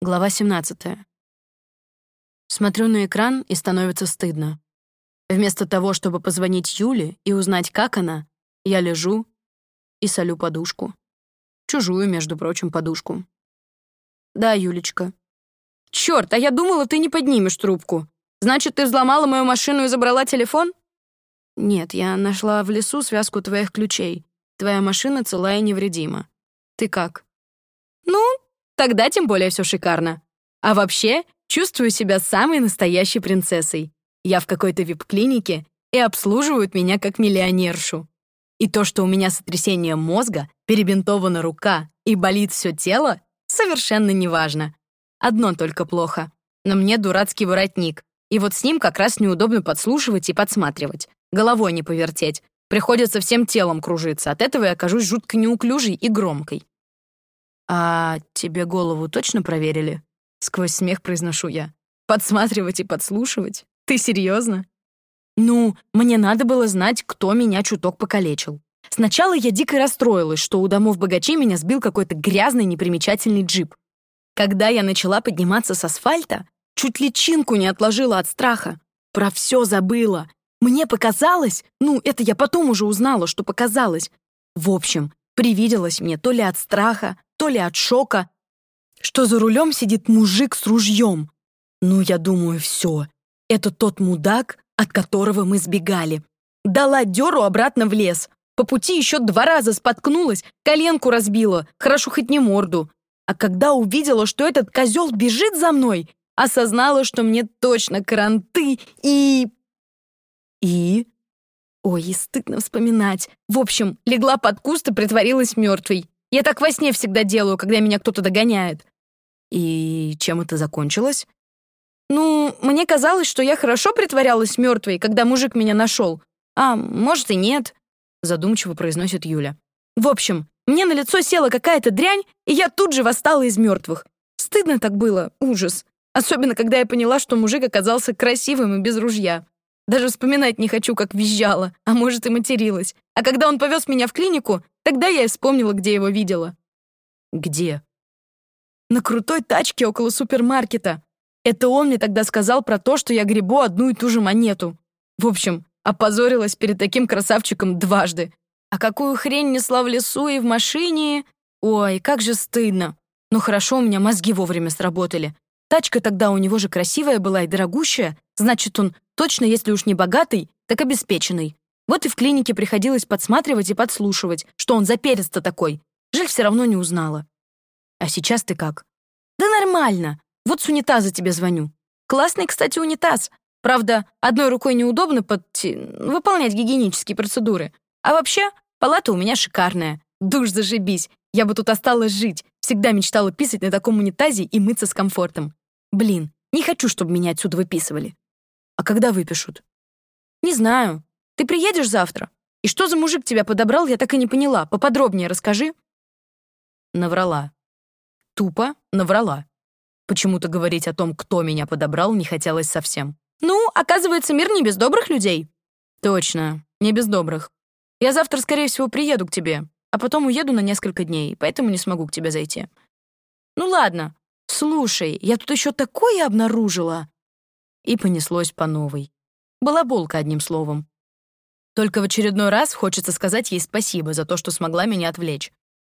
Глава 17. Смотрю на экран и становится стыдно. Вместо того, чтобы позвонить Юле и узнать, как она, я лежу и солю подушку. Чужую, между прочим, подушку. Да, Юлечка. Чёрт, а я думала, ты не поднимешь трубку. Значит, ты взломала мою машину и забрала телефон? Нет, я нашла в лесу связку твоих ключей. Твоя машина целая и невредима. Ты как? Тогда тем более все шикарно. А вообще, чувствую себя самой настоящей принцессой. Я в какой-то вип-клинике, и обслуживают меня как миллионершу. И то, что у меня сотрясение мозга, перебинтована рука и болит все тело, совершенно неважно. Одно только плохо. На мне дурацкий воротник, и вот с ним как раз неудобно подслушивать и подсматривать. Головой не повертеть. Приходится всем телом кружиться. От этого я окажусь жутко неуклюжей и громкой. «А тебе голову точно проверили?» Сквозь смех произношу я. «Подсматривать и подслушивать? Ты серьезно? «Ну, мне надо было знать, кто меня чуток покалечил. Сначала я дико расстроилась, что у домов богачей меня сбил какой-то грязный непримечательный джип. Когда я начала подниматься с асфальта, чуть личинку не отложила от страха. Про все забыла. Мне показалось, ну, это я потом уже узнала, что показалось. В общем, привиделось мне то ли от страха, то ли от шока, что за рулем сидит мужик с ружьем. Ну, я думаю, все. Это тот мудак, от которого мы сбегали. Дала дёру обратно в лес. По пути еще два раза споткнулась, коленку разбила, хорошо хоть не морду. А когда увидела, что этот козел бежит за мной, осознала, что мне точно каранты и... И? Ой, и стыдно вспоминать. В общем, легла под куст и притворилась мертвой. Я так во сне всегда делаю, когда меня кто-то догоняет. И чем это закончилось? Ну, мне казалось, что я хорошо притворялась мертвой, когда мужик меня нашел. А, может и нет, задумчиво произносит Юля. В общем, мне на лицо села какая-то дрянь, и я тут же восстала из мертвых. Стыдно так было, ужас. Особенно, когда я поняла, что мужик оказался красивым и без ружья. Даже вспоминать не хочу, как визжала, а может и материлась. А когда он повез меня в клинику, тогда я и вспомнила, где его видела. Где? На крутой тачке около супермаркета. Это он мне тогда сказал про то, что я гребу одну и ту же монету. В общем, опозорилась перед таким красавчиком дважды. А какую хрень несла в лесу и в машине? Ой, как же стыдно. Но хорошо у меня мозги вовремя сработали. Тачка тогда у него же красивая была и дорогущая, значит, он Точно, если уж не богатый, так обеспеченный. Вот и в клинике приходилось подсматривать и подслушивать, что он за перец-то такой. Жаль, все равно не узнала. А сейчас ты как? Да нормально. Вот с унитаза тебе звоню. Классный, кстати, унитаз. Правда, одной рукой неудобно под... выполнять гигиенические процедуры. А вообще, палата у меня шикарная. Душ зажибись. Я бы тут осталась жить. Всегда мечтала писать на таком унитазе и мыться с комфортом. Блин, не хочу, чтобы меня отсюда выписывали. А когда выпишут? Не знаю. Ты приедешь завтра? И что за мужик тебя подобрал, я так и не поняла. Поподробнее расскажи. Наврала. Тупо наврала. Почему-то говорить о том, кто меня подобрал, не хотелось совсем. Ну, оказывается, мир не без добрых людей. Точно, не без добрых. Я завтра, скорее всего, приеду к тебе, а потом уеду на несколько дней, поэтому не смогу к тебе зайти. Ну ладно, слушай, я тут еще такое обнаружила и понеслось по новой. Балаболка, одним словом. Только в очередной раз хочется сказать ей спасибо за то, что смогла меня отвлечь.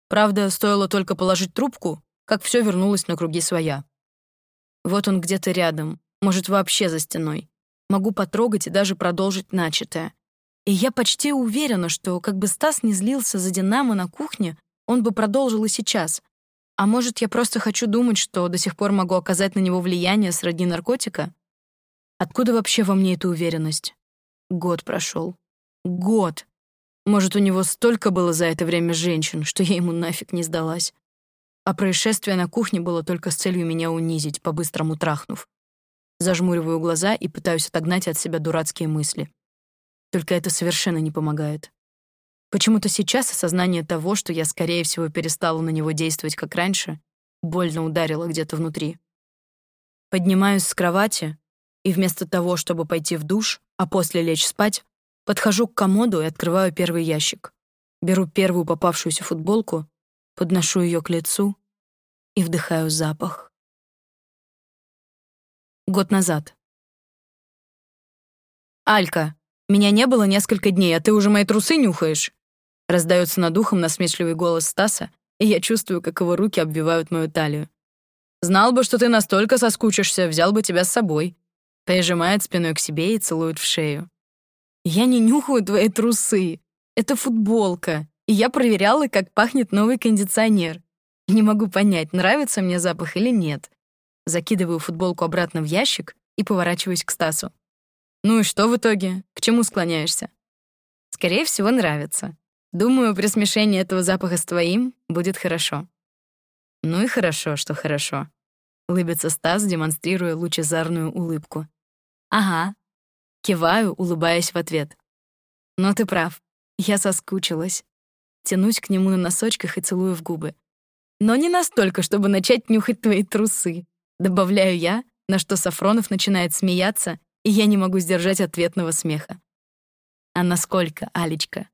Правда, стоило только положить трубку, как все вернулось на круги своя. Вот он где-то рядом, может, вообще за стеной. Могу потрогать и даже продолжить начатое. И я почти уверена, что как бы Стас не злился за Динамо на кухне, он бы продолжил и сейчас. А может, я просто хочу думать, что до сих пор могу оказать на него влияние сродни наркотика? Откуда вообще во мне эта уверенность? Год прошел. Год. Может, у него столько было за это время женщин, что я ему нафиг не сдалась. А происшествие на кухне было только с целью меня унизить, по-быстрому трахнув. Зажмуриваю глаза и пытаюсь отогнать от себя дурацкие мысли. Только это совершенно не помогает. Почему-то сейчас осознание того, что я, скорее всего, перестала на него действовать как раньше, больно ударило где-то внутри. Поднимаюсь с кровати, и вместо того, чтобы пойти в душ, а после лечь спать, подхожу к комоду и открываю первый ящик. Беру первую попавшуюся футболку, подношу ее к лицу и вдыхаю запах. Год назад. «Алька, меня не было несколько дней, а ты уже мои трусы нюхаешь?» Раздается над ухом насмешливый голос Стаса, и я чувствую, как его руки обвивают мою талию. «Знал бы, что ты настолько соскучишься, взял бы тебя с собой». Прижимает спиной к себе и целует в шею. «Я не нюхаю твои трусы. Это футболка, и я проверяла, как пахнет новый кондиционер. Не могу понять, нравится мне запах или нет. Закидываю футболку обратно в ящик и поворачиваюсь к Стасу. Ну и что в итоге? К чему склоняешься? Скорее всего, нравится. Думаю, при смешении этого запаха с твоим будет хорошо. Ну и хорошо, что хорошо. Улыбится Стас, демонстрируя лучезарную улыбку. Ага. Киваю, улыбаясь в ответ. Но ты прав. Я соскучилась. Тянусь к нему на носочках и целую в губы. Но не настолько, чтобы начать нюхать твои трусы. Добавляю я, на что Сафронов начинает смеяться, и я не могу сдержать ответного смеха. А насколько, Алечка?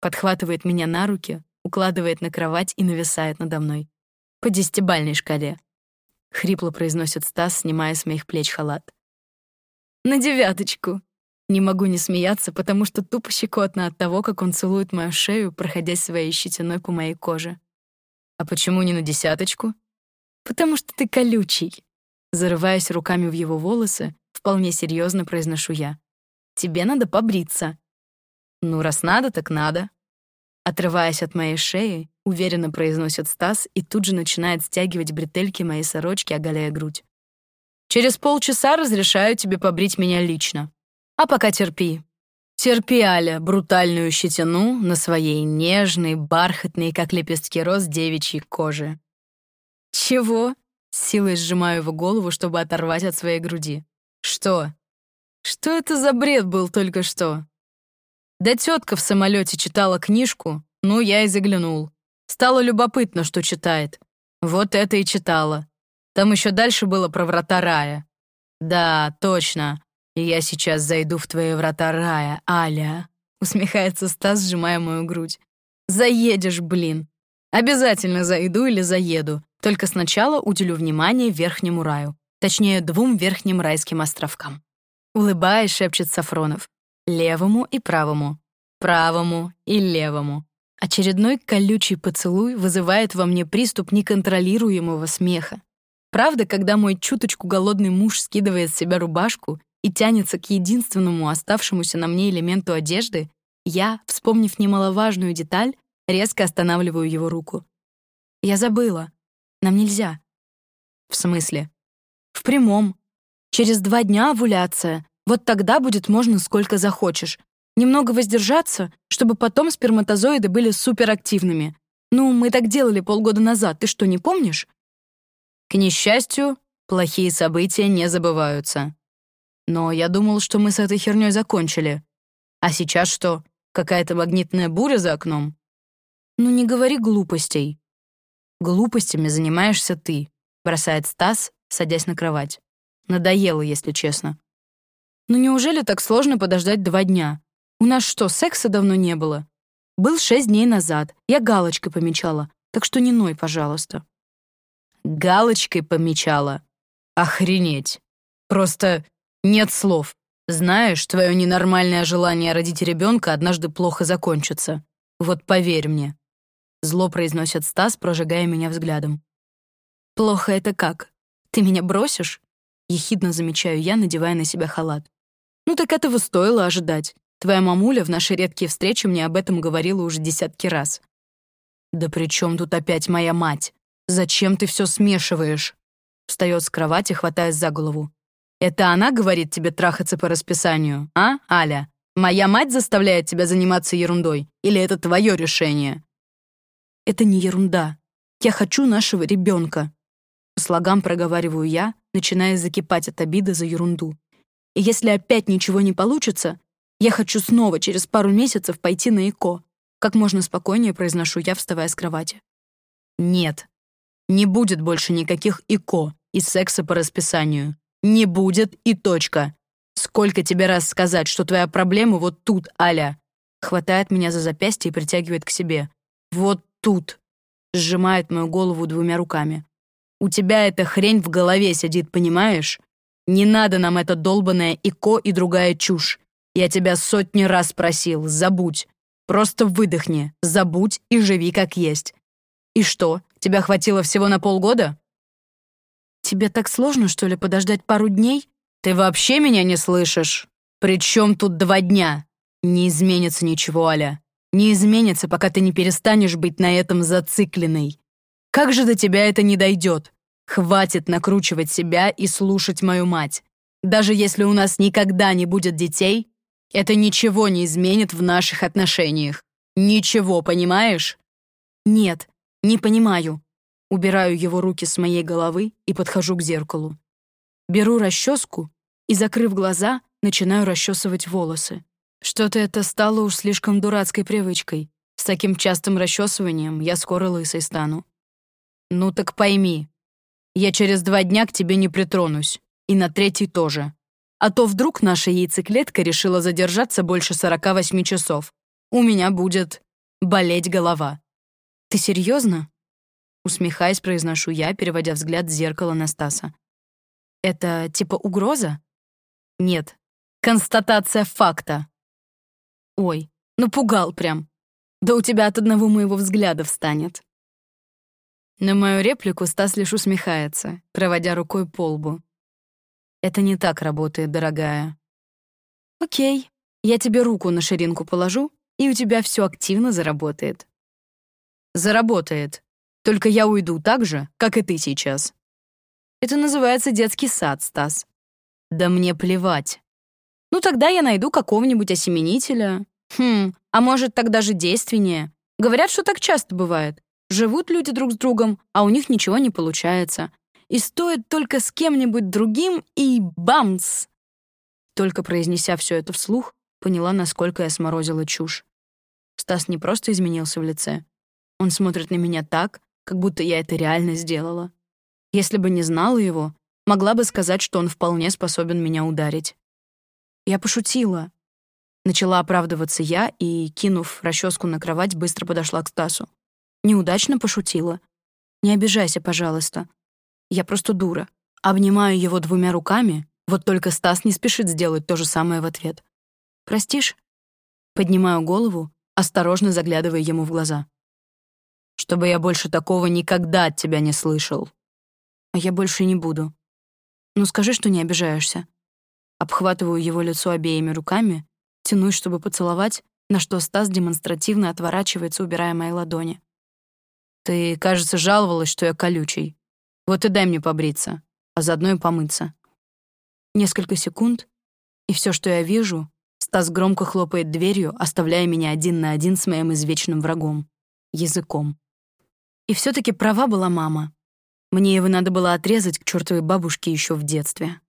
Подхватывает меня на руки, укладывает на кровать и нависает надо мной. По десятибальной шкале. Хрипло произносит Стас, снимая с моих плеч халат. На девяточку. Не могу не смеяться, потому что тупо щекотно от того, как он целует мою шею, проходя своей щетиной по моей коже. А почему не на десяточку? Потому что ты колючий. Зарываясь руками в его волосы, вполне серьезно произношу я. Тебе надо побриться. Ну, раз надо, так надо. Отрываясь от моей шеи, уверенно произносит Стас и тут же начинает стягивать бретельки моей сорочки, оголяя грудь. Через полчаса разрешаю тебе побрить меня лично. А пока терпи. Терпи, Аля, брутальную щетину на своей нежной, бархатной, как лепестки роз, девичьей коже. Чего? С силой сжимаю его голову, чтобы оторвать от своей груди. Что? Что это за бред был только что? Да тетка в самолете читала книжку, ну, я и заглянул. Стало любопытно, что читает. Вот это и читала. Там еще дальше было про врата рая. Да, точно. Я сейчас зайду в твои врата рая, Аля. Усмехается Стас, сжимая мою грудь. Заедешь, блин. Обязательно зайду или заеду. Только сначала уделю внимание верхнему раю. Точнее, двум верхним райским островкам. Улыбаясь, шепчет Сафронов левому и правому, правому и левому. Очередной колючий поцелуй вызывает во мне приступ неконтролируемого смеха. Правда, когда мой чуточку голодный муж скидывает с себя рубашку и тянется к единственному оставшемуся на мне элементу одежды, я, вспомнив немаловажную деталь, резко останавливаю его руку. «Я забыла. Нам нельзя». «В смысле?» «В прямом. Через два дня овуляция, вот тогда будет можно сколько захочешь. Немного воздержаться, чтобы потом сперматозоиды были суперактивными. Ну, мы так делали полгода назад, ты что, не помнишь? К несчастью, плохие события не забываются. Но я думал, что мы с этой херней закончили. А сейчас что, какая-то магнитная буря за окном? Ну не говори глупостей. Глупостями занимаешься ты, бросает Стас, садясь на кровать. Надоело, если честно. Ну неужели так сложно подождать два дня? У нас что, секса давно не было? Был шесть дней назад. Я галочкой помечала. Так что не ной, пожалуйста. Галочкой помечала? Охренеть. Просто нет слов. Знаешь, твое ненормальное желание родить ребенка однажды плохо закончится. Вот поверь мне. Зло произносит Стас, прожигая меня взглядом. Плохо это как? Ты меня бросишь? Ехидно замечаю я, надевая на себя халат. Ну так этого стоило ожидать. Твоя мамуля в наши редкие встречи мне об этом говорила уже десятки раз. Да при чем тут опять моя мать? Зачем ты все смешиваешь? Встает с кровати, хватаясь за голову. Это она говорит тебе трахаться по расписанию, а, Аля? Моя мать заставляет тебя заниматься ерундой? Или это твое решение? Это не ерунда. Я хочу нашего ребенка. По слогам проговариваю я, начиная закипать от обиды за ерунду. И если опять ничего не получится, я хочу снова через пару месяцев пойти на ЭКО. Как можно спокойнее произношу я, вставая с кровати. Нет, не будет больше никаких ИКО и секса по расписанию. Не будет и точка. Сколько тебе раз сказать, что твоя проблема вот тут, Аля? Хватает меня за запястье и притягивает к себе. Вот тут. Сжимает мою голову двумя руками. У тебя эта хрень в голове сидит, понимаешь? Не надо нам это долбанное ИКО и другая чушь. Я тебя сотни раз просил, забудь. Просто выдохни, забудь и живи как есть. И что, тебя хватило всего на полгода? Тебе так сложно, что ли, подождать пару дней? Ты вообще меня не слышишь? Причем тут два дня? Не изменится ничего, Аля. Не изменится, пока ты не перестанешь быть на этом зацикленной. Как же до тебя это не дойдет? Хватит накручивать себя и слушать мою мать. Даже если у нас никогда не будет детей, это ничего не изменит в наших отношениях. Ничего, понимаешь? Нет, не понимаю. Убираю его руки с моей головы и подхожу к зеркалу. Беру расческу и, закрыв глаза, начинаю расчесывать волосы. Что-то это стало уж слишком дурацкой привычкой. С таким частым расчесыванием я скоро лысой стану. Ну так пойми, я через два дня к тебе не притронусь. И на третий тоже. А то вдруг наша яйцеклетка решила задержаться больше 48 часов. У меня будет болеть голова. Ты серьезно? Усмехаясь, произношу я, переводя взгляд с зеркала на Стаса. Это типа угроза? Нет. Констатация факта. Ой, напугал прям. Да у тебя от одного моего взгляда встанет. На мою реплику Стас лишь усмехается, проводя рукой по лбу. Это не так работает, дорогая. Окей, я тебе руку на ширинку положу, и у тебя все активно заработает. Заработает. Только я уйду так же, как и ты сейчас. Это называется детский сад, Стас. Да мне плевать. Ну тогда я найду какого-нибудь осеменителя. Хм, а может, тогда же действеннее. Говорят, что так часто бывает. Живут люди друг с другом, а у них ничего не получается и стоит только с кем-нибудь другим, и бамс! Только произнеся все это вслух, поняла, насколько я сморозила чушь. Стас не просто изменился в лице. Он смотрит на меня так, как будто я это реально сделала. Если бы не знала его, могла бы сказать, что он вполне способен меня ударить. Я пошутила. Начала оправдываться я и, кинув расческу на кровать, быстро подошла к Стасу. Неудачно пошутила. Не обижайся, пожалуйста. Я просто дура. Обнимаю его двумя руками, вот только Стас не спешит сделать то же самое в ответ. «Простишь?» Поднимаю голову, осторожно заглядывая ему в глаза. «Чтобы я больше такого никогда от тебя не слышал». «А я больше не буду. Ну скажи, что не обижаешься». Обхватываю его лицо обеими руками, тянусь, чтобы поцеловать, на что Стас демонстративно отворачивается, убирая мои ладони. «Ты, кажется, жаловалась, что я колючий. Вот и дай мне побриться, а заодно и помыться. Несколько секунд, и все, что я вижу, Стас громко хлопает дверью, оставляя меня один на один с моим извечным врагом — языком. И все таки права была мама. Мне его надо было отрезать к чертовой бабушке еще в детстве.